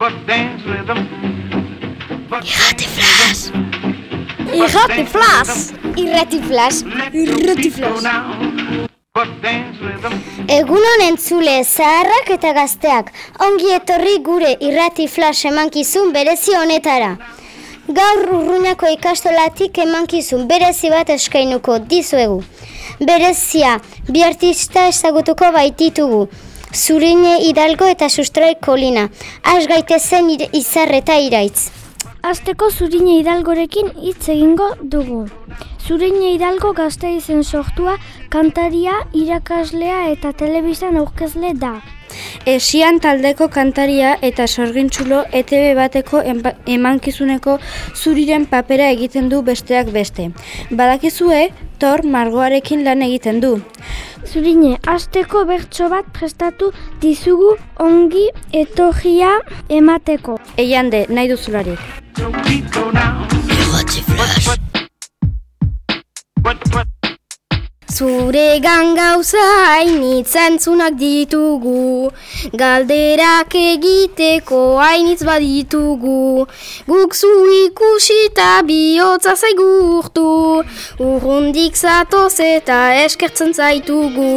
Irrati flash. Irrati flash. Irrati flash. Irrati flash. Egun honen zule zaharrak eta gazteak, ongi etorri gure irrati flash emankizun berezi honetara. Gaur urruñako ikastolatik emankizun berezi bat eskainuko dizuegu. Berezia, bi artista ezagutuko baititugu. Zurine Hidalgo eta Sustrai Kolina. Az gaitezen izar eta iraitz. Azteko Zurine Hidalgorekin hitz egingo dugu. Zurine Hidalgo gazte izen sortua, kantaria, irakaslea eta telebizan aurkezle da. Esian taldeko kantaria eta sorgintzulo ETB bateko emankizuneko zuriren papera egiten du besteak beste. Badakizue, Tor margoarekin lan egiten du. Zurine, azteko bertso bat prestatu dizugu ongi etorria emateko. Eiande, nahi duzularik. Zure gauza hainitz entzunak ditugu, galderak egiteko hainitz baditugu. Guk zu ikusita bihotza zaigurtu, urrundik zatoz eta eskertzen zaitugu.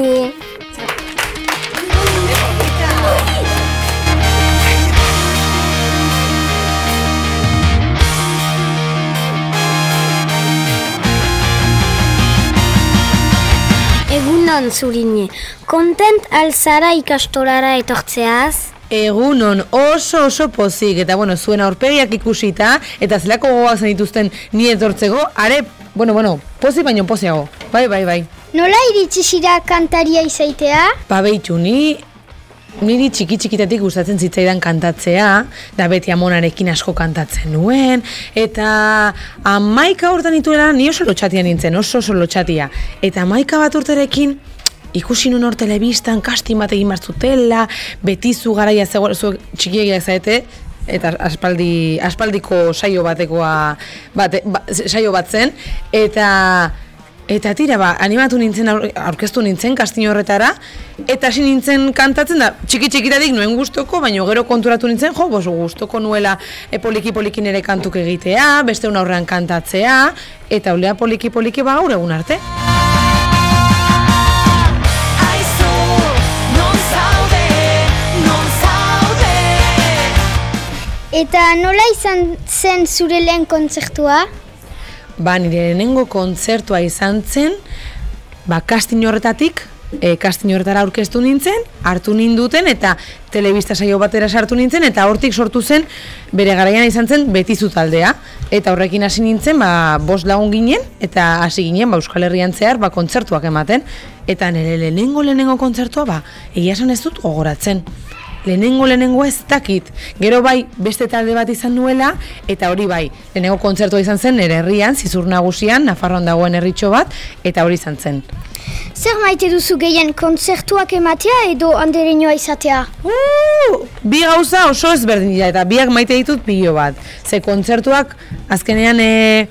Egunon zurine, kontent alzara ikastolara etortzeaz? Egunon oso oso pozik eta bueno, zuen aurpegiak ikusita eta zelako gogoak zen dituzten ni etortzeko, are, bueno, bueno, pozik baino poziago. Bai, bai, bai. Nola iritsi zira kantaria izaitea? Ba behitu, ni niri txiki txikitatik gustatzen zitzaidan kantatzea, da beti amonarekin asko kantatzen nuen, eta amaika urtan nituela ni oso lotxatia nintzen, oso oso lotxatia. Eta amaika bat urterekin ikusi nuen hor telebistan, kastin bat egin barzutela, beti zu garaia zegoen, txikiegiak zaete, eta aspaldi, aspaldiko saio batekoa, bate, ba, saio bat zen, eta Eta tira, ba, animatu nintzen, aur- aurkeztu nintzen kastin horretara, eta hasi nintzen kantatzen da, txiki txikitatik nuen gustoko, baina gero konturatu nintzen, jo, bos, gustoko nuela e, poliki poliki nere kantuk egitea, beste un aurrean kantatzea, eta olea poliki poliki ba gaur egun arte. Eta nola izan zen zure lehen kontzertua? Ba, nire lehenengo kontzertua izan zen, ba, kastin horretatik, e, kastin horretara aurkeztu nintzen, hartu ninduten eta telebista saio batera sartu nintzen eta hortik sortu zen bere garaian izan zen betizu taldea. Eta horrekin hasi nintzen, ba, bost lagun ginen eta hasi ginen ba, Euskal Herrian zehar ba, kontzertuak ematen. Eta nire lehenengo lehenengo kontzertua, ba, egia esan ez dut gogoratzen lehenengo lehenengo ez dakit. Gero bai beste talde bat izan nuela eta hori bai, lehenengo kontzertua izan zen nire herrian, zizur nagusian, Nafarroan dagoen herritxo bat eta hori izan zen. Zer maite duzu gehien kontzertuak ematea edo andereñoa izatea? Uh, bi gauza oso ezberdin dira eta biak maite ditut pilo bat. Ze kontzertuak azkenean e,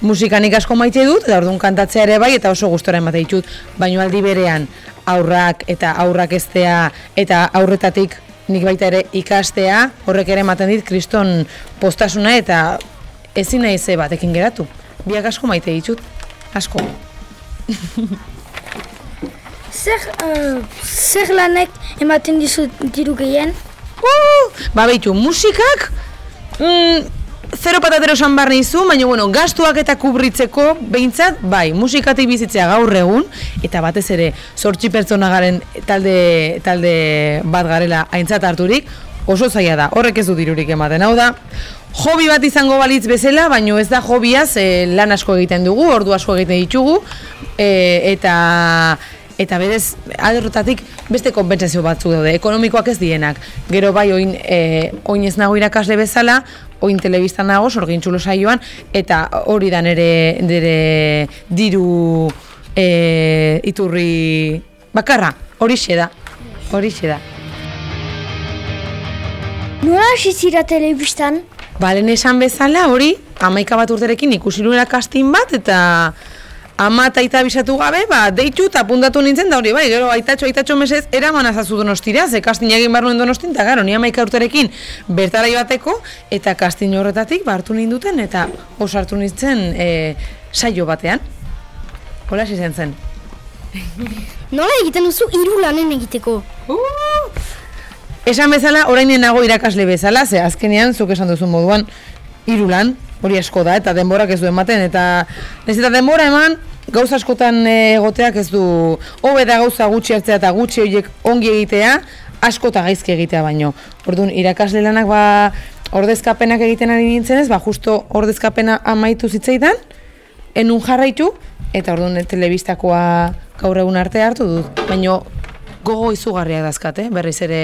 musikanik asko maite dut eta orduan kantatzea ere bai eta oso gustora emate ditut. Baina aldi berean aurrak eta aurrak eztea eta aurretatik nik baita ere ikastea horrek ere ematen dit kriston postasuna eta ezin nahi ze batekin geratu. Biak asko maite ditut, asko. Zer, uh, zer lanek ematen dizu diru gehien? Uh, ba behitu, musikak mm, zero patatero esan behar nizu, baina bueno, gastuak eta kubritzeko behintzat, bai, musikatik bizitzea gaur egun, eta batez ere sortzi pertsona garen talde, talde bat garela aintzat harturik, oso zaila da, horrek ez du dirurik ematen, hau da, hobi bat izango balitz bezala, baino ez da hobiaz e, lan asko egiten dugu, ordu asko egiten ditugu, e, eta eta berez alderrotatik beste konpentsazio batzuk daude, ekonomikoak ez dienak. Gero bai oin, e, oin ez nago irakasle bezala, oin telebistan nago, sorgintzulo saioan, eta hori da nere, nere diru e, iturri bakarra, horixe da, horixe da. Nola hasi zira telebistan? Balen esan bezala hori, amaika bat urterekin ikusi nuela kastin bat, eta ama eta aita bisatu gabe, ba, deitu eta puntatu nintzen, da hori, bai, gero, aitatxo, aitatxo mesez, eraman azazu donostira, ze kastin egin barru donostin, eta gero, ni amaika urterekin bertara bateko, eta kastin horretatik, ba, hartu ninduten, eta osartu nintzen e, saio batean. Hola, zen zen. Nola egiten duzu hiru lanen egiteko? Uh! Esan bezala, orainen nago irakasle bezala, ze azkenean, zuk esan duzu moduan, hiru lan, hori asko da, eta denborak ez du ematen, eta ez eta denbora eman, gauza askotan egoteak ez du, hobe da gauza gutxi hartzea eta gutxi horiek ongi egitea, asko eta gaizki egitea baino. Orduan, irakasle lanak ba, ordezkapenak egiten ari nintzen ez, ba, justo ordezkapena amaitu zitzaidan, enun jarraitu, eta orduan telebistakoa gaur egun arte hartu dut. Baino, gogo izugarriak dazkat, eh? berriz ere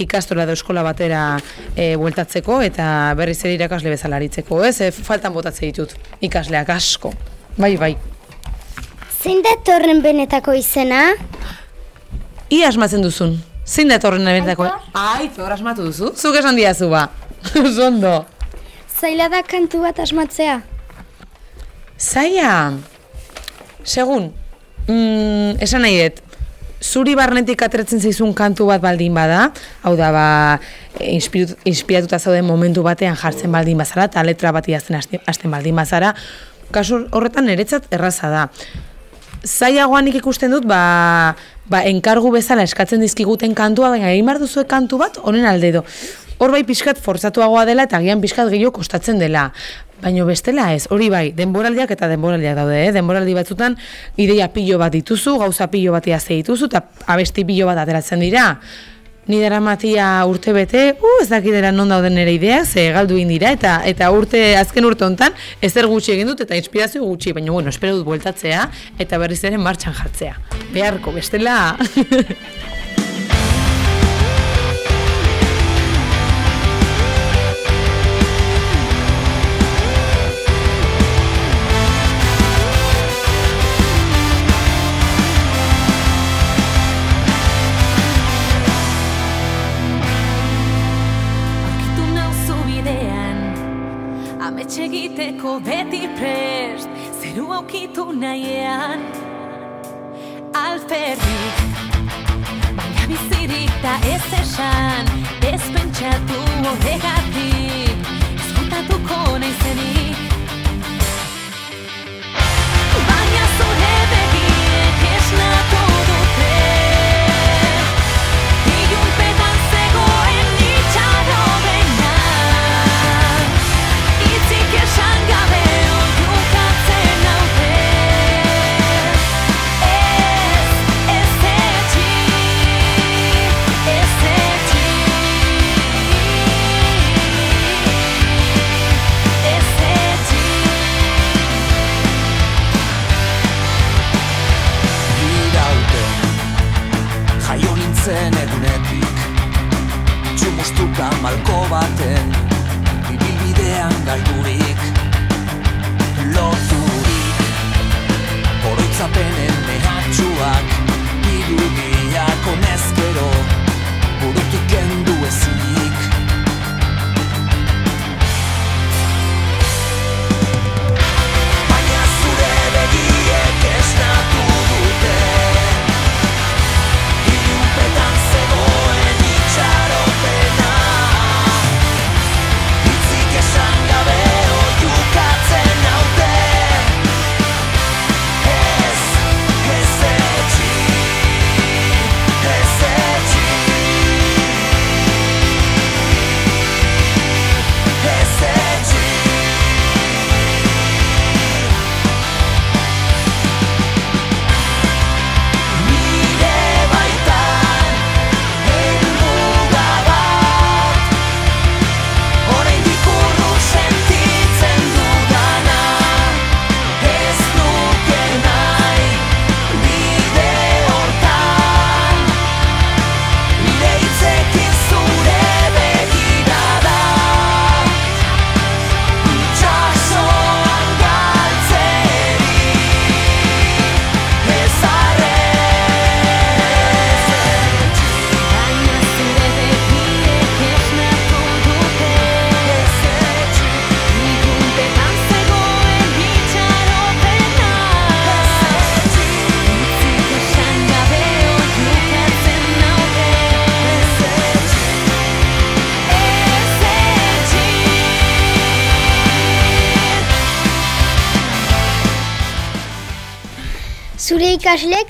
ikastola edo eskola batera e, bueltatzeko eta berriz ere irakasle bezalaritzeko, ez? E, faltan botatze ditut ikasleak asko, bai, bai. Zein da torren benetako izena? I asmatzen duzun. Zein da torren benetako? Aitor asmatu duzu? Zuk esan diazu ba. Zondo. Zaila da kantu bat asmatzea. Zaila. Segun. Mm, esan nahi dut, zuri barnetik atretzen zaizun kantu bat baldin bada, hau da, ba, inspiratuta zauden momentu batean jartzen baldin bazara, eta letra bat idazten hasten baldin bazara, kasu horretan niretzat erraza da. Zaiagoan ikusten dut, ba, ba, enkargu bezala eskatzen dizkiguten kantua, baina egin behar duzu kantu bat, honen alde edo. Hor bai pixkat forzatuagoa dela eta gian pixkat gehiago kostatzen dela. Baino bestela ez, hori bai, denboraldiak eta denboraldiak daude, eh? denboraldi batzutan ideia pilo bat dituzu, gauza pilo bat iazte dituzu, eta abesti pilo bat ateratzen dira. Ni dara matia urte bete, uh, ez dakidera non dauden nire ideak, ze galdu dira, eta eta urte, azken urte hontan ezer gutxi egin dut, eta inspirazio gutxi, baina bueno, espero dut bueltatzea, eta berriz ere martxan jartzea. Beharko, bestela... Alferrik Baina bizirik da ez esan Ez pentsatu horregatik Ezkutatuko nahi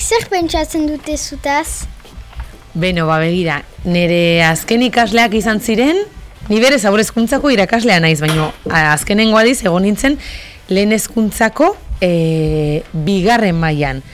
zer pentsatzen dute zutaz? Beno, ba begira, nire azken ikasleak izan ziren, ni berez aurrezkuntzako irakaslea naiz, baino azkenengo aldiz egon nintzen lehen hezkuntzako e, bigarren mailan.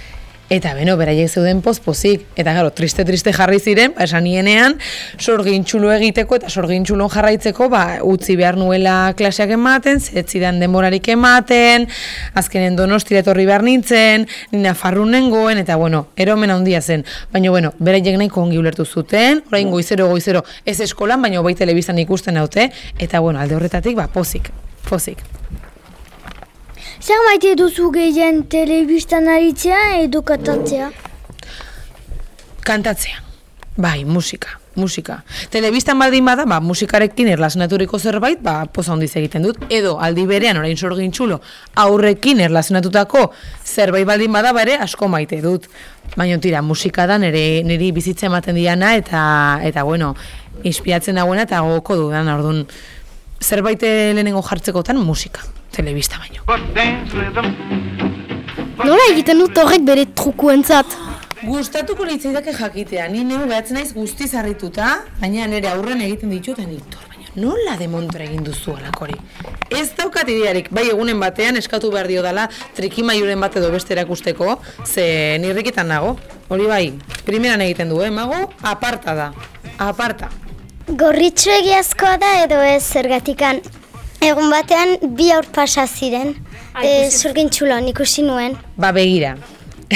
Eta beno, beraiek zeuden pozpozik. Eta gero, triste-triste jarri ziren, ba, esan nienean, sorgin txulo egiteko eta sorgin txulon jarraitzeko, ba, utzi behar nuela klaseak ematen, zetzidan denborarik ematen, azkenen donostira etorri behar nintzen, nina farrun nengoen, eta bueno, eromen handia zen. Baina, bueno, beraiek nahiko ongi ulertu zuten, orain goizero, goizero, ez eskolan, baina bai telebistan ikusten haute, eta bueno, alde horretatik, ba, pozik, pozik. Zer maite duzu gehien telebistan aritzea edo katatzea? Kantatzea. Bai, musika, musika. Telebistan baldin bada, ba, musikarekin erlazionaturiko zerbait, ba, poza handiz egiten dut. Edo, aldi berean, orain sorgin txulo, aurrekin erlazionatutako zerbait baldin bada, bare, asko maite dut. Baina tira, musika da nire, niri bizitza ematen diana, eta, eta bueno, inspiratzen dagoena, eta goko dudana, orduan, zerbait lehenengo jartzekotan musika, telebista baino. Nola egiten dut horrek bere trukuentzat? Gustatuko litzaidake jakitea, ni neu behatzen naiz guztiz harrituta, baina nire aurren egiten ditut, eta tor, baina nola demontra egin duzu alakori? Ez daukat idearik, bai egunen batean eskatu behar dio dela trikimaiuren bat edo beste erakusteko, ze nirrikitan nago, hori bai, primeran egiten du, eh, mago, aparta da, aparta. Gorritxo egiazkoa da edo ez zergatikan. Egun batean bi aur pasa ziren. E, Zurgin txulon ikusi nuen. Ba begira,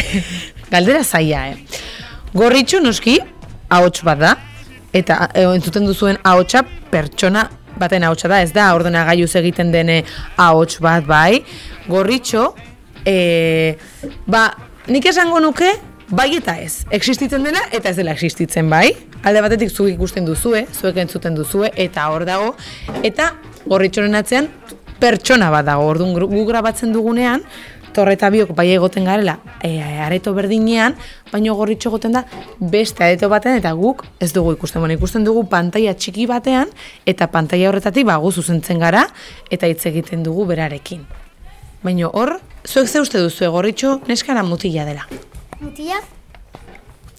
galdera zaila, eh? Gorritxo noski, ahots bat da, eta e, entzuten duzuen ahotsa pertsona baten ahotsa da, ez da ordenagailuz egiten dene ahots bat bai. Gorritxo, e, ba, nik esango nuke, bai eta ez. Existitzen dela eta ez dela existitzen bai. Alde batetik zuek ikusten duzue, zuek entzuten duzue, eta hor dago, eta gorritxoren atzean pertsona bat dago, orduan gu grabatzen dugunean, torre biok bai egoten garela e, areto berdinean, baino gorritxo egoten da beste areto batean eta guk ez dugu ikusten. Bueno, ikusten dugu pantaila txiki batean eta pantaila horretatik ba, gu zuzentzen gara eta hitz egiten dugu berarekin. Baina hor, zuek ze uste duzu gorritxo neskara mutila dela. Mutia?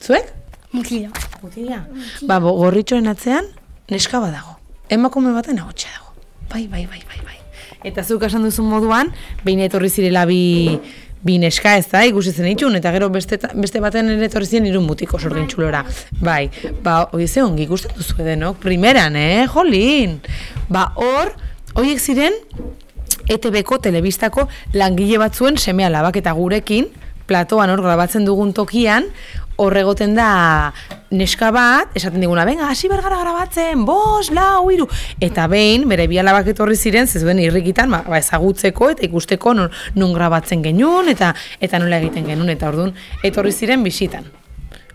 Zuek? Mutila. Mutila? Ba, bo- gorritxoen atzean neska bat dago. Emakume baten ahotsa dago. Bai, bai, bai, bai, bai. Eta zuk esan duzun moduan, behin etorri zirela bi, bi neska ez da, ikusi zen itxun, eta gero beste, beste baten ere etorri ziren irun mutiko sorgin txulora. Bai, ba, hori ze ongi ikusten duzu edenok, primeran, eh, jolin. Ba, hor, horiek ziren, ETB-ko telebistako langile batzuen seme alabak eta gurekin, platoan hor grabatzen dugun tokian, horregoten da neska bat, esaten diguna, venga, hasi bergara grabatzen, bos, lau, hiru Eta behin, bere bi alabak etorri ziren, zezuen irrikitan, ba, ba, ezagutzeko eta ikusteko non, non grabatzen genuen, eta eta nola egiten genuen, eta orduan, etorri ziren bisitan.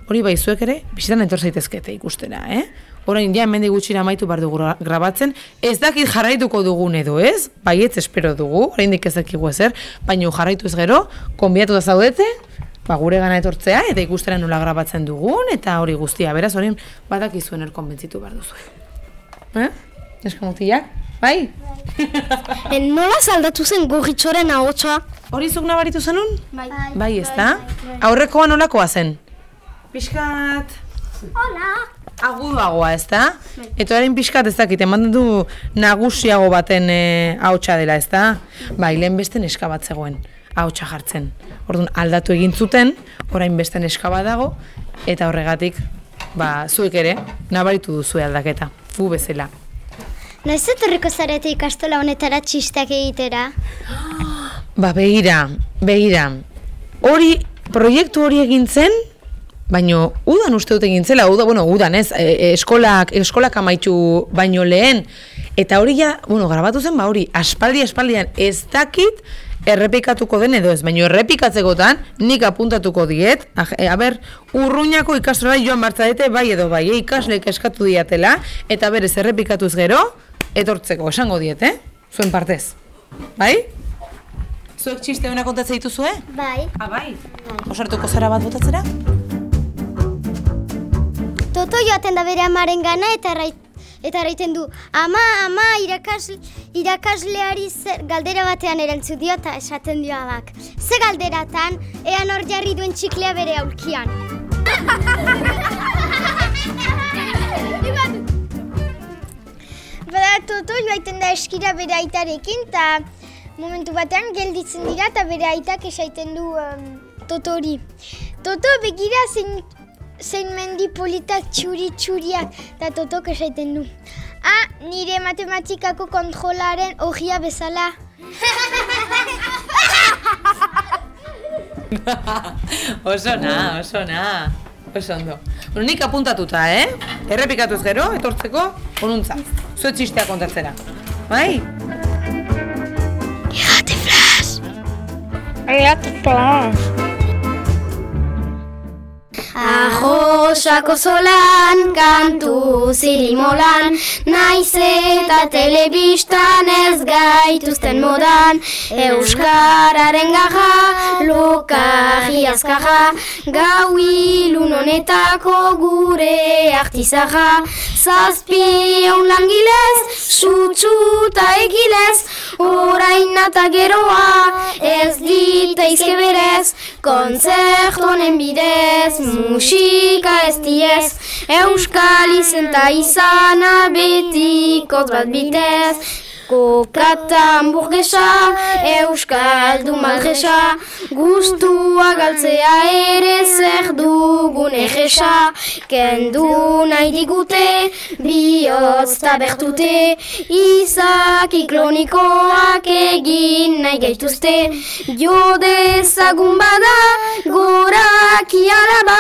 Hori bai, zuek ere, bisitan etor zaitezkete ikustera, eh? Orain ja hemendik gutxira amaitu behar dugu gra- grabatzen, ez dakit jarraituko dugun edo ez, baietz espero dugu, oraindik ez dakigu ezer, baina jarraitu ez gero, konbiatu da zaudete, ba, gure gana etortzea, eta ikustera nola grabatzen dugun, eta hori guztia, beraz, hori badakizuen erkonbentzitu behar duzu. Eh? Neska mutilak? Bai? En nola zaldatu zen gorritxoren ahotsa? Hori zuk nabaritu zenun? Bai. Bai, ez da? Aurrekoa nolakoa zen? Piskat... Hola! Agudoagoa, ez da? Eta orain pixkat ez dakit, ematen du nagusiago baten e, ahotsa dela, ez da? Bai, lehen beste neska bat zegoen ahotsa jartzen. Orduan aldatu egin zuten, orain beste neska bat dago, eta horregatik, ba, zuek ere, nabaritu duzu aldaketa, gu bezala. Noiz etorriko zarete ikastola honetara txistak egitera? Ba, begira, begira. Hori, proiektu hori egin zen, baino udan uste dut egin zela, uda, bueno, udan ez, e, e, eskolak, eskolak amaitu baino lehen. Eta hori ja, bueno, grabatu zen, ba hori, aspaldi aspaldian ez dakit errepikatuko den edo ez, baino errepikatzekotan nik apuntatuko diet, a, e, a ber, urruñako ikastola joan bartzadete bai edo bai, e, ikasleek eskatu diatela, eta berez errepikatuz gero, etortzeko, esango diet, eh? Zuen partez. Bai? Zuek txiste hona kontatzen dituzue? Bai. Ah, bai. Osartuko zara bat botatzera? Toto joaten da bere amaren gana eta errai, Eta eraiten du, ama, ama, irakasle, irakasleari zer galdera batean erantzu dio eta esaten dio abak. Ze galderatan, ean hor jarri duen txiklea bere aulkian. Bada, Toto joaiten da eskira bere aitarekin, eta momentu batean gelditzen dira, eta bere aitak esaiten du um, Totori. Toto begira zein, zein mendi politak txuri txuriak, eta Totok esaiten du. Ah, nire matematikako kontrolaren ogia bezala. oso na, oso na. Oso ondo. Bueno, nik apuntatuta, eh? Errepikatuz gero, etortzeko, onuntza. Zuet txistea kontatzera. Bai? Arrosako zolan, kantu zirimolan, naiz eta telebistan ez gaituzten modan, Euskararen gaja, lokarri azkaja, gau ilun honetako gure artizaja, zazpi eun langilez, sutsuta egilez, orain eta geroa, ez diteizke berez, kontzertu honen bidez, musika ez diez, euskal izenta izana betikot bat bitez, kokata hamburguesa, euskal du madresa, guztua galtzea ere zer dugun egesa, kendu nahi digute, bihotz tabertute, izaki klonikoak egin nahi gaituzte, jo dezagun bada, goraki alaba,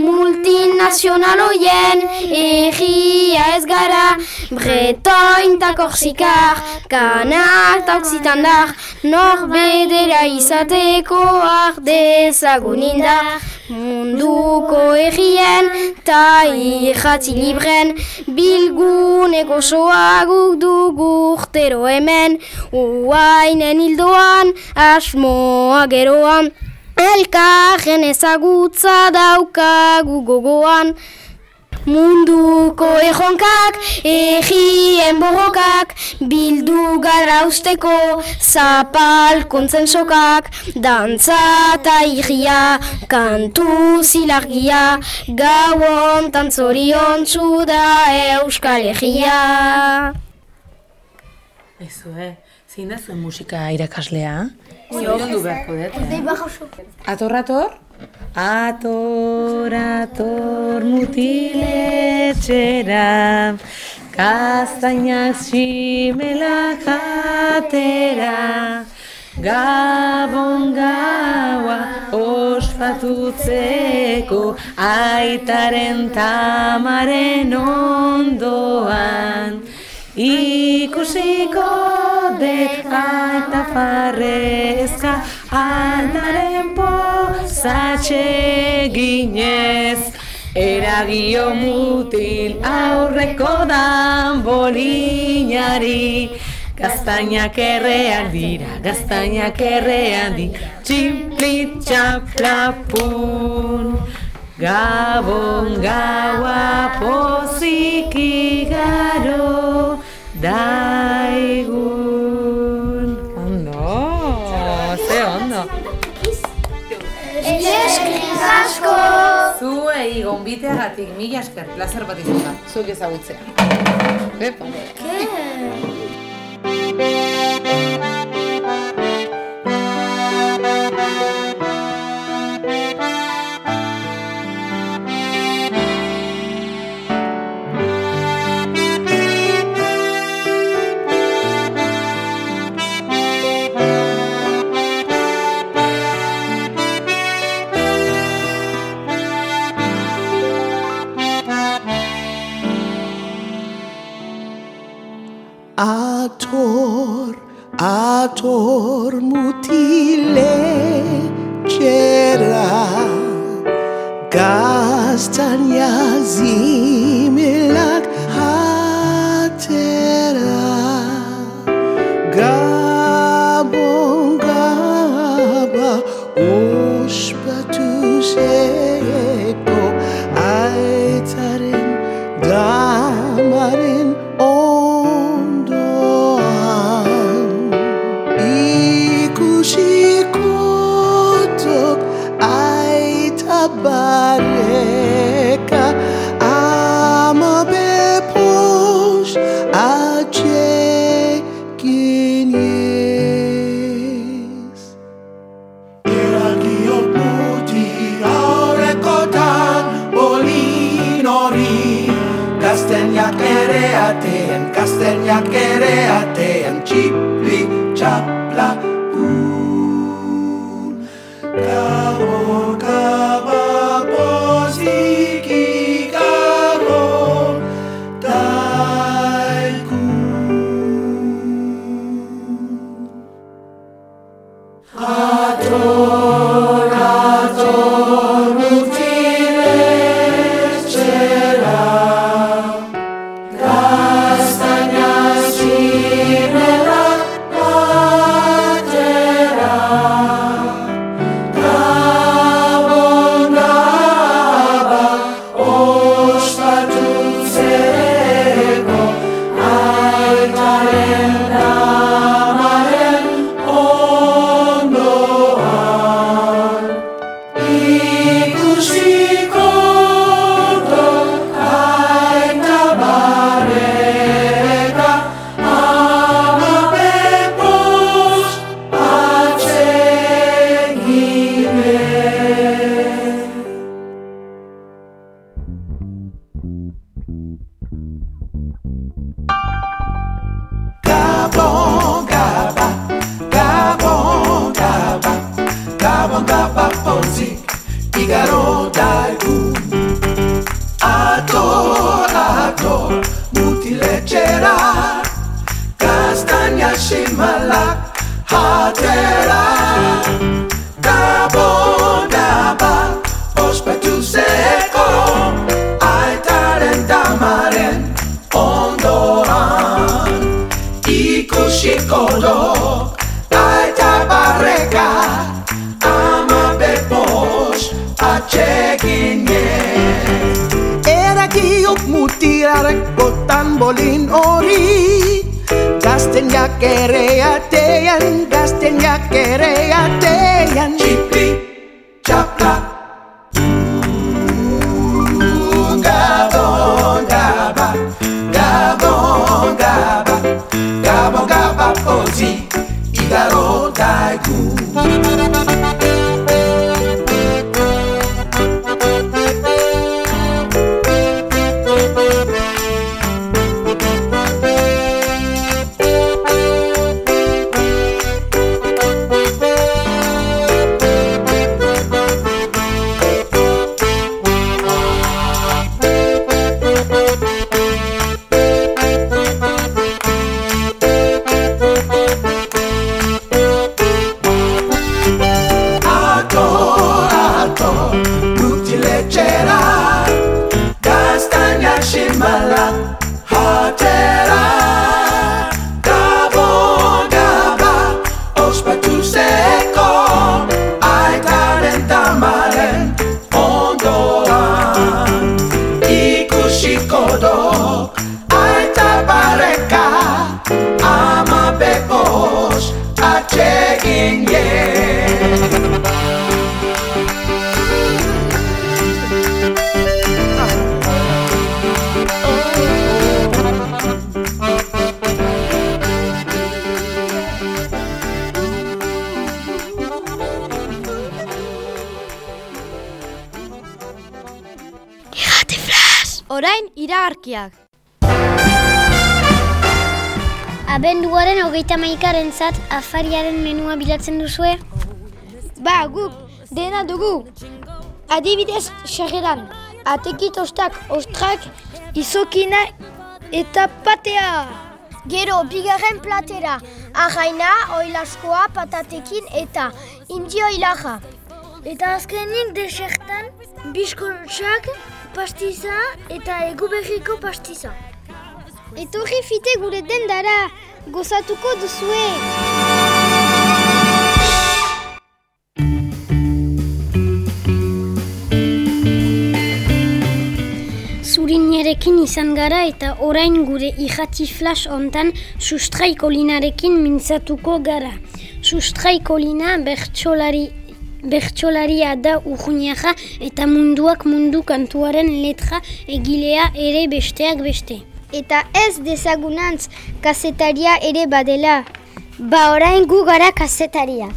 multinazional oien, egia ez gara, bretoin ta korsikar, kanak ta oksitandar, nor bedera izateko ardezagun indar, munduko egien, ta irratzi libren, bilguneko soa guk dugu urtero hemen, uainen hildoan, asmoa geroan, Elkarren ezagutza daukagu gogoan, Munduko erronkak, egien borrokak, bildu gara usteko, zapal kontzensokak, dantza eta irria, kantu zilargia, gauon tantzorion da euskal egia. Ezo, eh? Zein da zuen musika irakaslea? Zorion du beharko dut, eh? Ator, ator? Ator, ator, mutiletxera, kastainak simela jatera, Gabon gaua ospatutzeko aitaren tamaren ondoan. Ikusiko dek eta farrezka Aldaren pozatxe ginez. Eragio mutil aurreko dan bolinari Gaztainak errean dira, gaztainak errean dira Tximplit txaplapun Gabon gaua poziki garo daigun. Ondo, ze ondo. asko! Zuei gonbiteagatik mila esker, plazer bat izan da, zuek ezagutzea. Bepa. Ator, tormutile cera gaztania zimilak hatera gabon gaba ospatuse zat afariaren menua bilatzen duzue? Ba, guk, dena dugu. Adibidez, xerreran, ateki tostak, ostrak, izokina eta patea. Gero, bigarren platera, ahaina, oilaskoa, patatekin eta indio ilaja. Eta azkenik desertan, biskotxak, pastiza eta eguberriko pastiza. Etorri fite gure dendara, gozatuko duzue! Zurinerekin izan gara eta orain gure ihati flash ontan sustraikolinarekin mintzatuko gara. Sustraikolina bertsolari Bertsolaria da urruñaja eta munduak mundu kantuaren letra egilea ere besteak beste. Eta ez dezagunantz kazetaria ere badela. Ba orain gu gara kazetariak.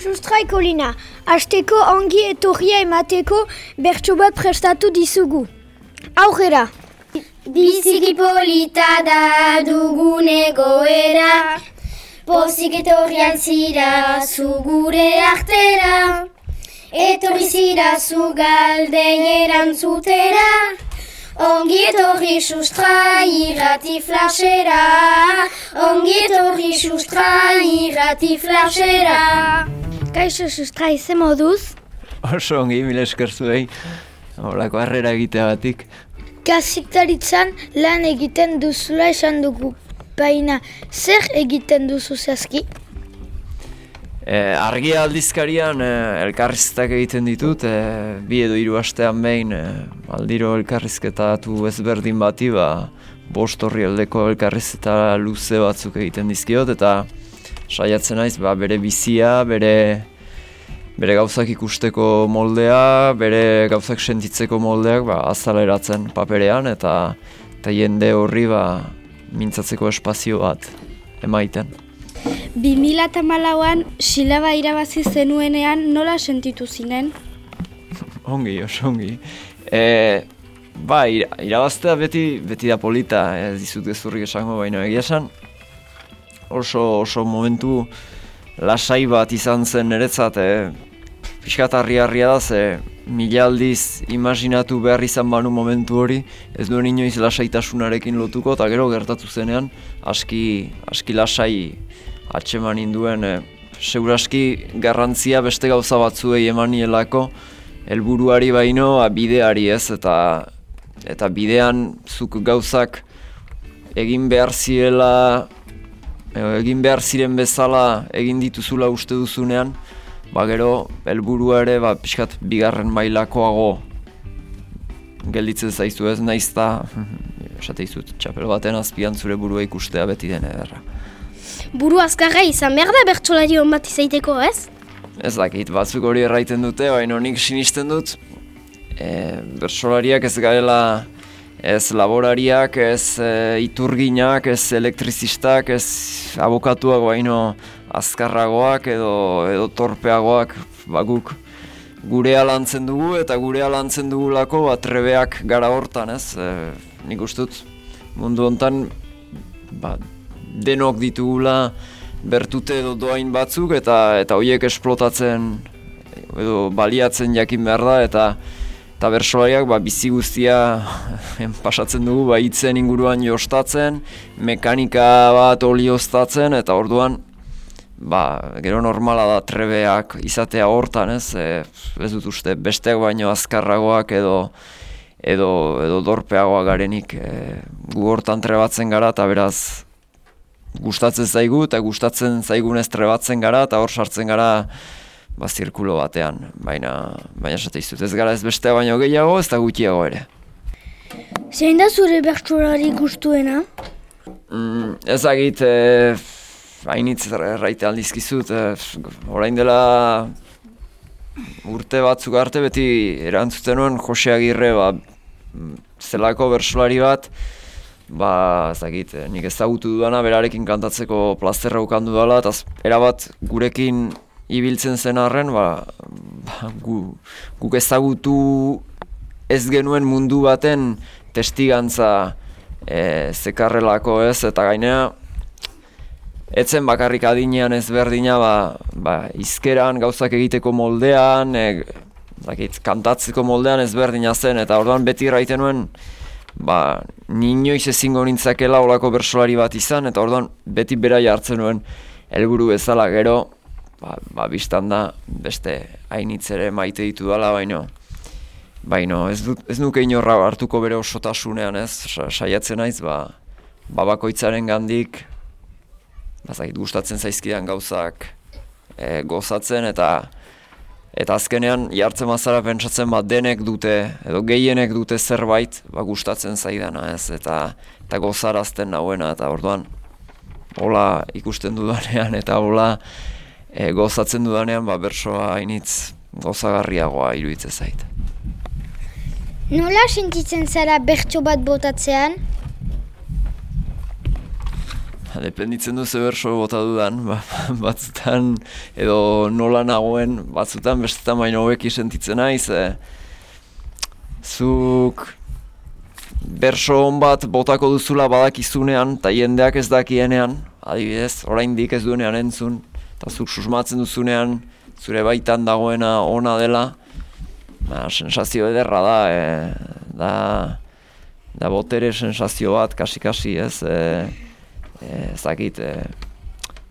Sustraikolina, hasteko ongi etorria emateko bertso bat prestatu dizugu. Aurrera! Biziki polita da dugun egoera, pozik etorri zira zu gure artera, etorri zira zu galdei erantzutera, ongi etorri sustra irrati flasera, ongi etorri sustra irrati flasera. Kaixo sustrai, ze moduz? Oso ongi, mila esker zuei, holako harrera egiteagatik. Gazitaritzan lan egiten duzula esan dugu, baina zer egiten duzu zehazki? E, argia aldizkarian e, elkarrizketak egiten ditut, e, bi edo hiru astean behin e, aldiro elkarrizketatu ezberdin bati, ba, bost horri aldeko elkarrizketa luze batzuk egiten dizkiot, eta saiatzen naiz ba, bere bizia, bere bere gauzak ikusteko moldea, bere gauzak sentitzeko moldeak ba, azaleratzen paperean, eta, eta jende horri ba, mintzatzeko espazio bat emaiten. 2008an silaba irabazi zenuenean nola sentitu zinen? Ongi, oso ongi. E, ba, ira, irabaztea beti, beti da polita, ez dizut gezurrik esango, baina egia esan oso, oso momentu lasai bat izan zen niretzat, e, pixkat harri-harria da, ze mila aldiz imaginatu behar izan banu momentu hori, ez duen inoiz lasaitasunarekin lotuko, eta gero gertatu zenean, aski, aski lasai atxeman induen, e, seguraski garrantzia beste gauza batzuei emanielako, helburuari baino a, bideari ez, eta eta bidean zuk gauzak egin behar ziela, egin behar ziren bezala egin dituzula uste duzunean, ba gero helburua ere ba pixkat bigarren mailakoago gelditzen zaizu ez? Naiz eta esate dizut txapel baten azpian zure burua ikustea beti den ederra. Buru azkarra izan behar da bertsolari hon bat izaiteko, ez? Ez dakit, batzuk hori erraiten dute, baina nik sinisten dut e, bertsolariak ez garela ez laborariak, ez e, iturginak, ez elektrizistak, ez abokatuak baino azkarragoak edo, edo torpeagoak baguk gurea lantzen dugu eta gurea lantzen dugulako ba, trebeak gara hortan, ez? E, nik ustut mundu hontan ba, denok ditugula bertute edo doain batzuk eta eta hoiek esplotatzen edo baliatzen jakin behar da eta eta bersolariak ba, bizi guztia pasatzen dugu ba, hitzen inguruan jostatzen, mekanika bat olioztatzen eta orduan ba, gero normala da trebeak izatea hortan, ez? E, ez dut uste, besteak baino azkarragoak edo edo edo dorpeagoak garenik e, gu hortan trebatzen gara eta beraz gustatzen zaigu eta gustatzen zaigunez trebatzen gara eta hor sartzen gara ba, zirkulo batean, baina baina esate izut, ez gara ez bestea baino gehiago, ez da gutxiago ere. Zein da zure bertsolari gustuena? Mm, ezagit, e, hainitz erraite aldizkizut, e, orain dela urte batzuk arte beti erantzuten nuen Jose Agirre ba, zelako bersolari bat, ba, ezagit, nik ezagutu dudana berarekin kantatzeko plazterra ukandu dela, eta erabat gurekin ibiltzen zen arren, ba, ba, gu, guk ezagutu ez genuen mundu baten testigantza e, zekarrelako ez, eta gainea etzen bakarrik adinean ezberdina ba, ba, izkeran gauzak egiteko moldean, e, dakit, kantatzeko moldean ezberdina zen, eta orduan beti raiten nuen ba, ninoiz ezingo nintzakela olako bersolari bat izan, eta orduan beti berai hartzen nuen helburu bezala. Gero, ba, ba biztan da beste hainitz ere maite ditu dela, baino, baino ez, dut, ez nuke inorra hartuko bere osotasunean ez, sa, saiatzen naiz, ba, ba bakoitzaren gandik, bazakit gustatzen zaizkidan gauzak e, gozatzen eta eta azkenean jartzen mazara pentsatzen bat denek dute edo gehienek dute zerbait ba gustatzen zaidana ez eta eta gozarazten nauena eta orduan hola ikusten dudanean eta hola e, gozatzen dudanean ba bersoa hainitz gozagarriagoa iruditzen zait. Nola sentitzen zara bertso bat botatzean? Dependitzen du berso bota dudan, ba, batzutan edo nola nagoen, batzutan bestetan baino hobeki sentitzen naiz, e, zuk berso on bat botako duzula badakizunean, eta jendeak ez dakienean, adibidez, oraindik ez duenean entzun, eta zuk susmatzen duzunean, zure baitan dagoena ona dela, ba, sensazio ederra da, e, da, da botere sensazio bat, kasi-kasi, ez, e, e, zakit, e,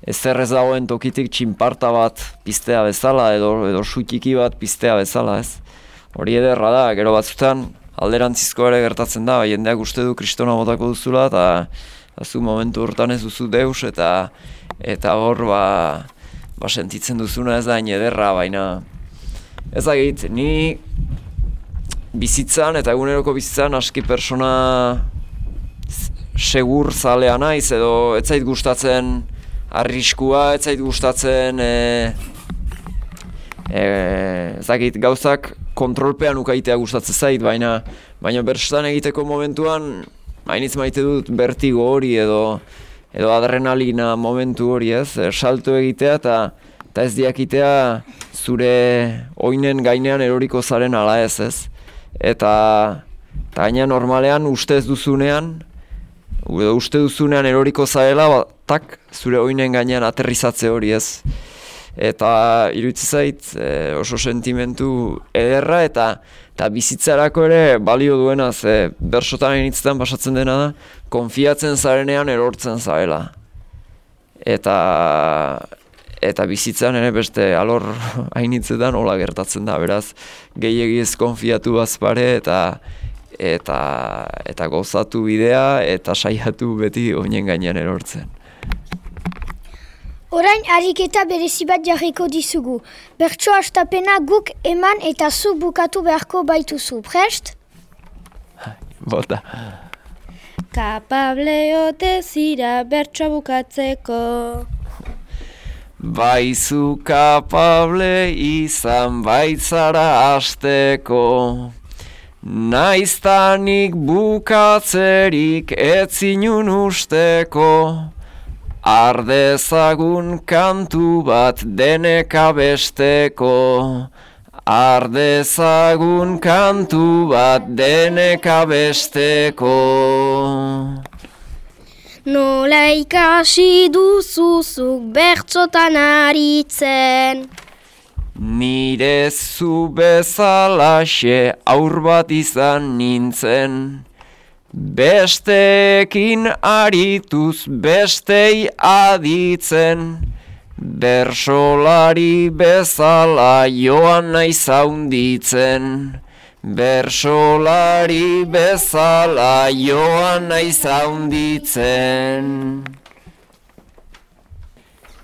ezer ez dagoen tokitik txinparta bat piztea bezala, edo, edo sutiki bat piztea bezala, ez. Hori ederra da, gero batzutan, alderantzizko ere gertatzen da, bai, jendeak uste du kristona botako duzula, eta zu momentu hortan ez duzu deus, eta eta hor, ba, ba sentitzen duzuna ez da ederra, baina ez agit, ni bizitzan eta eguneroko bizitzan aski persona segur zalea naiz edo ez zait gustatzen arriskua, ez zait gustatzen e, e, ezagit, gauzak kontrolpean ukaitea gustatzen zait, baina baina berstan egiteko momentuan hainitz maite dut bertigo hori edo edo adrenalina momentu hori ez, e, salto egitea eta eta ez diakitea zure oinen gainean eroriko zaren ala ez ez. Eta, eta gaina normalean ustez duzunean, uste duzunean eroriko zarela, ba, tak zure oinen gainean aterrizatze hori ez? Eta irutzi zait e, oso sentimentu ederra eta eta bizitzarako ere balio duena ze bersotan initzen basatzen dena da konfiatzen zarenean erortzen zaela eta eta bizitzan ere beste alor hainitzetan hola gertatzen da beraz gehiagiz konfiatu bazpare eta eta eta gozatu bidea eta saiatu beti oinen gainean erortzen Orain ariketa berezi bat jarriko dizugu. Bertso astapena guk eman eta zu bukatu beharko baituzu. Prest? Bota. Kapable ote zira bertsoa bukatzeko. Baizu kapable izan baitzara hasteko. Naiztanik bukatzerik etzinun usteko. Ardezagun kantu bat denek abesteko Ardezagun kantu bat denek abesteko Nola ikasi duzuzuk bertsotan aritzen Nire zu bezalaxe aur bat izan nintzen. Bestekin arituz bestei aditzen, Bersolari bezala joan nahi zaunditzen, Bersolari bezala joan nahi zaunditzen.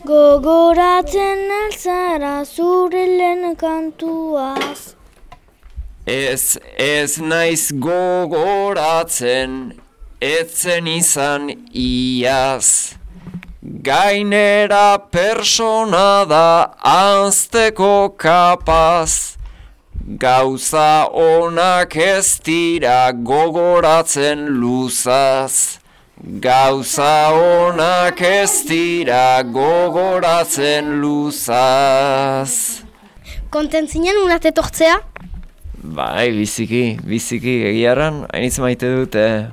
Gogoratzen alzara zure lehen kantuaz. Ez, ez naiz gogoratzen, etzen izan iaz. Gainera persona da anzteko kapaz. Gauza onak ez dira gogoratzen luzaz. Gauza onak ez dira gogoratzen luzaz. Kontentzinen unat etortzea? Bai, biziki, biziki, egiaran, hainitz maite dut eh,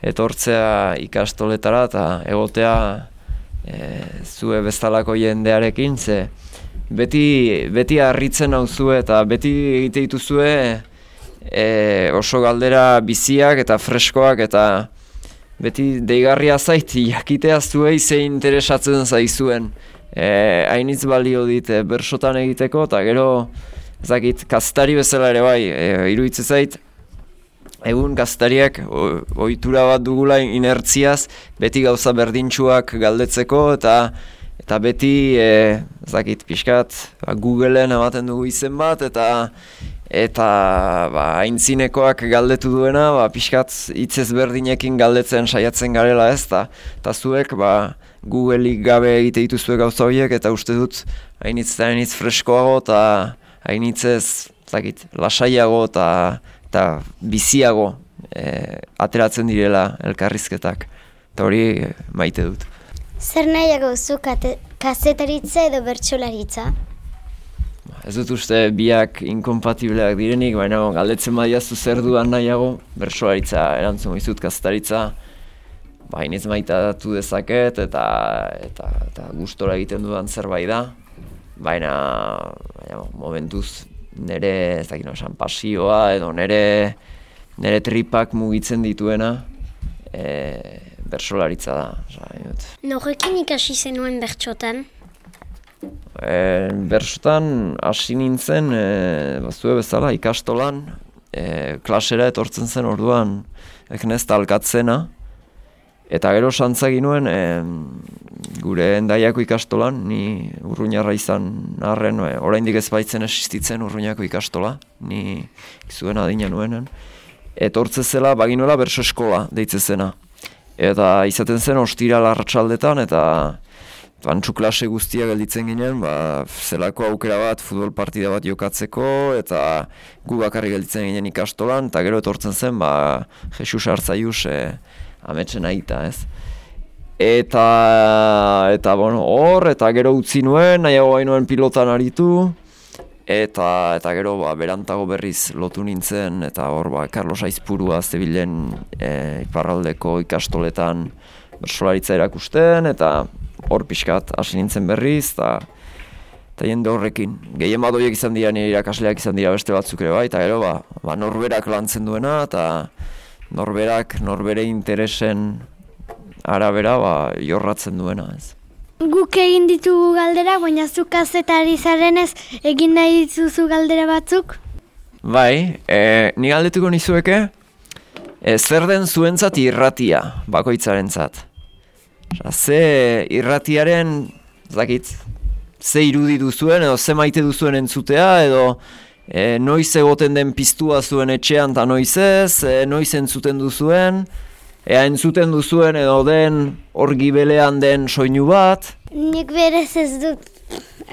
etortzea ikastoletara eta egotea eh, zue bezalako jendearekin, ze beti, beti harritzen hau eta beti egite dituzue eh, oso galdera biziak eta freskoak eta beti deigarria zait jakitea zuei ze interesatzen zaizuen. Eh, hainitz balio dit eh, bersotan egiteko eta gero Ezakit, kastari bezala ere bai, e, iruditzen zait, egun kastariak ohitura bat dugula inertziaz, beti gauza berdintsuak galdetzeko, eta eta beti, e, ezakit, pixkat, ba, Googleen ematen dugu izen bat, eta eta ba, aintzinekoak galdetu duena, ba, pixkat, hitzez berdinekin galdetzen saiatzen garela ez, eta, zuek, ba, Googleik gabe egite dituzue gauza horiek, eta uste dut, hainitz eta hainitz freskoago, eta hainitzez, zakit, lasaiago eta biziago e, ateratzen direla elkarrizketak. Eta hori maite dut. Zer nahiago zu kazetaritza edo bertsolaritza? Ez dut uste biak inkompatibleak direnik, baina galdetzen badiaztu zer dudan nahiago, bersoaritza erantzun izut kazetaritza, baina ez maitatu dezaket eta, eta, eta gustora egiten dudan zerbait da, baina, baina momentuz nire, ez dakit esan pasioa edo nire, nire tripak mugitzen dituena, e, bersolaritza da. Norrekin ikasi zenuen bertxotan? E, bersotan hasi nintzen, e, bazue bezala, ikastolan, e, klasera etortzen zen orduan, eknez talkatzena, eta gero santza ginuen, e, gure endaiako ikastolan, ni urruñarra izan arren, e, oraindik ez baitzen existitzen urruñako ikastola, ni zuen adina nuenen, etortze zela baginola berso eskola deitze zena. Eta izaten zen ostira larratsaldetan eta Bantzu klase guztia gelditzen ginen, ba, zelako aukera bat, futbol partida bat jokatzeko, eta gu bakarri gelditzen ginen ikastolan, eta gero etortzen zen, ba, Jesus hartzaius e, ametsen aita, ez? Eta, eta, bueno, hor, eta gero utzi nuen, nahiago nuen pilotan aritu, eta, eta gero, ba, berantago berriz lotu nintzen, eta hor, ba, Carlos Aizpurua zebilen e, iparraldeko ikastoletan bersolaritza erakusten, eta hor pixkat hasi nintzen berriz, eta eta jende horrekin. Gehien bat horiek izan dira nire irakasleak izan dira beste batzuk ere bai, eta gero ba, ba norberak lantzen duena, eta norberak norbere interesen arabera ba, jorratzen duena ez. Guk egin ditugu galdera, baina zu kazetari zarenez egin nahi dituzu galdera batzuk? Bai, e, ni galdetuko nizueke, e, zer den zuentzat irratia bakoitzarentzat. Ze irratiaren, zakit, ze irudi duzuen edo ze maite duzuen entzutea edo e, noiz egoten den piztua zuen etxean eta noiz ez, e, noiz entzuten duzuen, ea entzuten duzuen edo den hor gibelean den soinu bat. Nik berez ez dut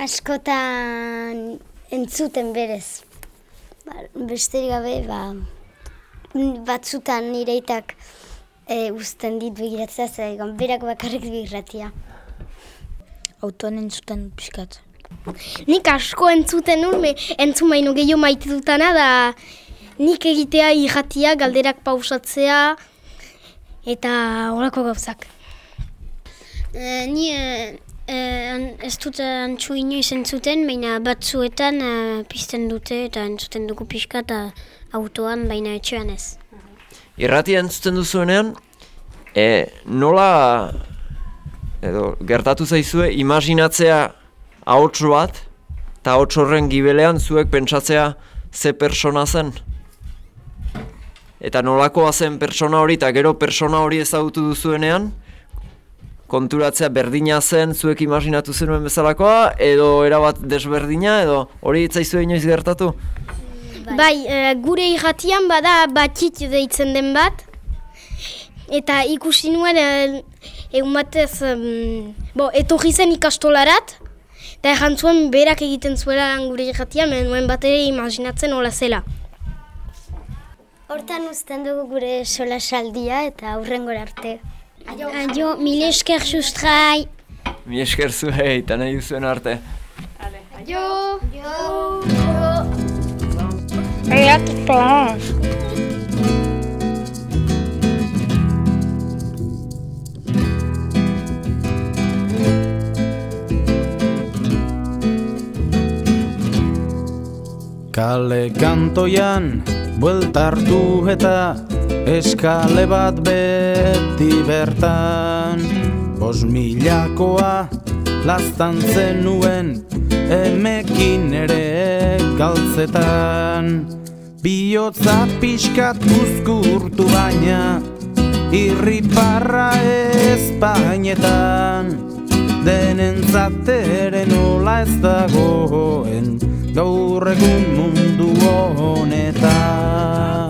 askotan entzuten berez. Ba, besterik gabe, ba, batzutan nireitak e, uzten dit begiratzea, zer berak bakarrik birratia. Autoan entzuten pixkat. Nik asko entzuten nun, me, entzun baino gehiago maite dutana da nik egitea irratia, galderak pausatzea eta horako gauzak. E, ni e, e, ez dut antxu inoiz entzuten, baina batzuetan e, pizten dute eta entzuten dugu pixka eta autoan, baina etxean ez. Irratia entzuten duzuenean, e, nola edo gertatu zaizue imaginatzea ahots bat eta ahots horren gibelean zuek pentsatzea ze persona zen? Eta nolakoa zen persona hori eta gero persona hori ezagutu duzuenean konturatzea berdina zen zuek imaginatu zenuen bezalakoa edo erabat desberdina edo hori itzaizue inoiz gertatu? Bai, e, gure irratian bada batit deitzen den bat, eta ikusi nuen e, egun batez, um, bo, etorri zen ikastolarat, eta erran zuen berak egiten zuela gure irratian, nuen bat ere imaginatzen hola zela. Hortan uzten dugu gure sola saldia eta aurrengora arte. Aio, Aio mile esker sustrai. Mi esker zuhei, eta nahi duzuen arte. Aio! Kale kantoian, bueltartu eta eskale bat beti bertan. Bos milakoa, lastan zenuen, emekin ere galtzetan. Biotza pixkat uzkurtu baina, irriparra espainetan. Denentzat ere nola ez dagoen, gaur egun mundu honetan.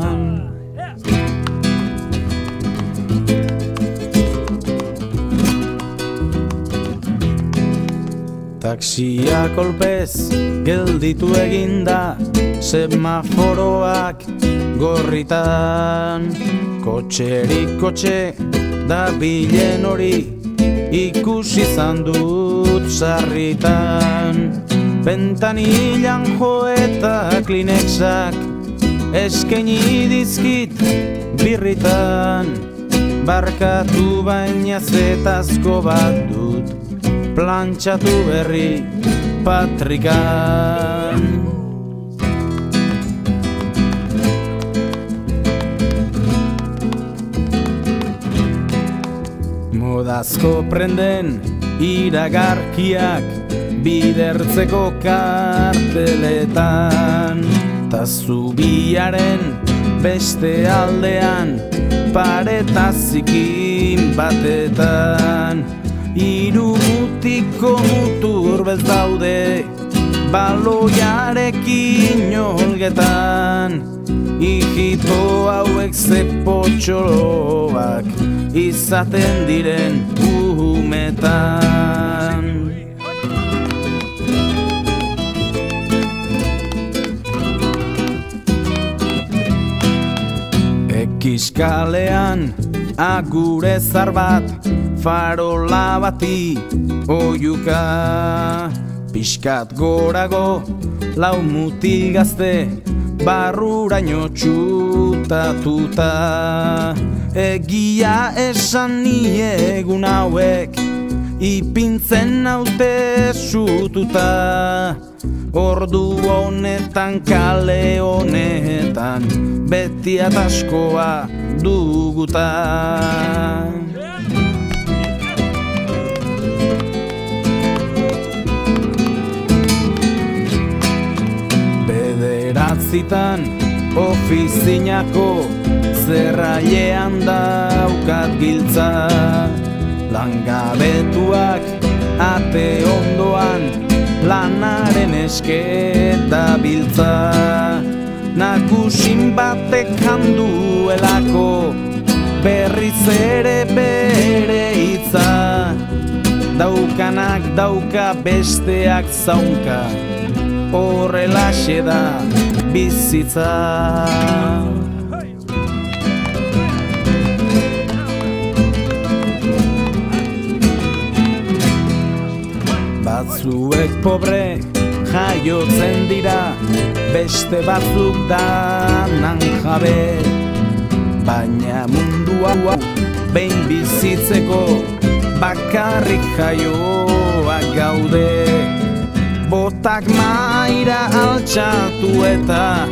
Taxia kolpez gelditu eginda semaforoak gorritan. Kotxerik kotxe da bilen hori ikusi izan dut sarritan. Bentanilan jo eta klinexak Eskaini dizkit birritan. Barkatu baina zetazko bat dut Plantxatu berri patrikan Modazko prenden iragarkiak bidertzeko karteletan. Ta zubiaren beste aldean pareta zikin batetan Iru mutiko mutur bez daude baloiarekin olgetan Ijito hauek ze potxoloak izaten diren umetan Ekiskalean agure zar bat farola bati oiuka Piskat gorago lau mutil gazte barruraino txutatuta. Egia esan ni egun hauek ipintzen naute sututa. Ordu honetan kale honetan beti ataskoa duguta Bederatzitan ofizinako zerrailean daukat giltza. Langabetuak ate ondoan lanaren esketa biltza. Nagusin batek handuelako berriz ere bere hitza. Daukanak dauka besteak zaunka horrelaxe da bizitza. Batzuek pobre jaiotzen dira Beste batzuk danan jabe. Baina mundua behin bizitzeko Bakarrik jaioak gaude Botak maira altxatu eta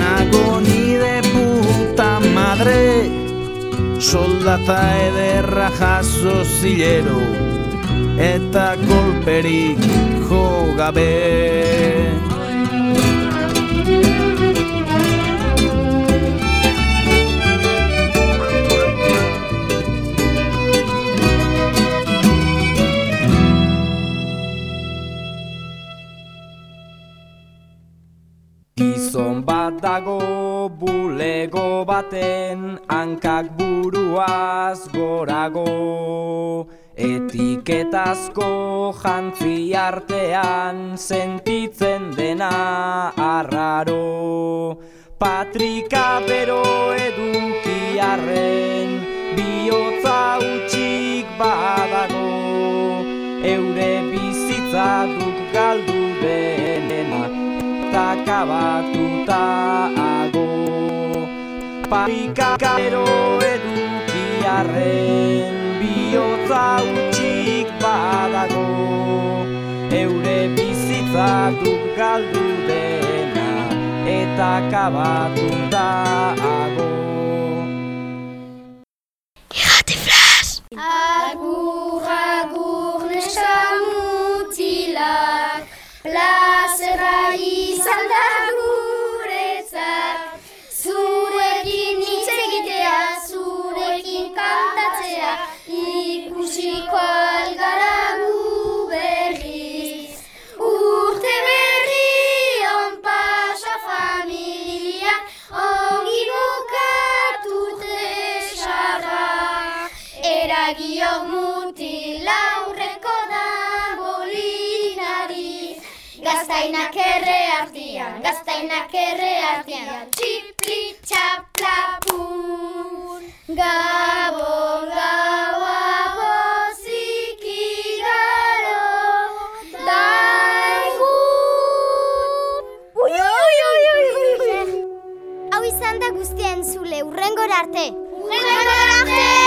Nago nire puta madre. Soldata ederra jaso zilero eta golperik jo gabe baten hankak buruaz gorago. Etiketazko jantzi artean sentitzen dena arraro. Patrika bero edukiarren bihotza utxik badago. Eure bizitza duk galdu denena eta kabatuta ago Patrika bero edukiarren bihotza utxik badago. Eure bizitza duk galdu dena eta kabatuta ago Gaztainak erre artian, gaztainak erre artian, txipli txaplapun, gabon gaua bozik igaro, daigun. Ui, ui. Hau izan da guztien zule, urrengora arte. Urrengora arte!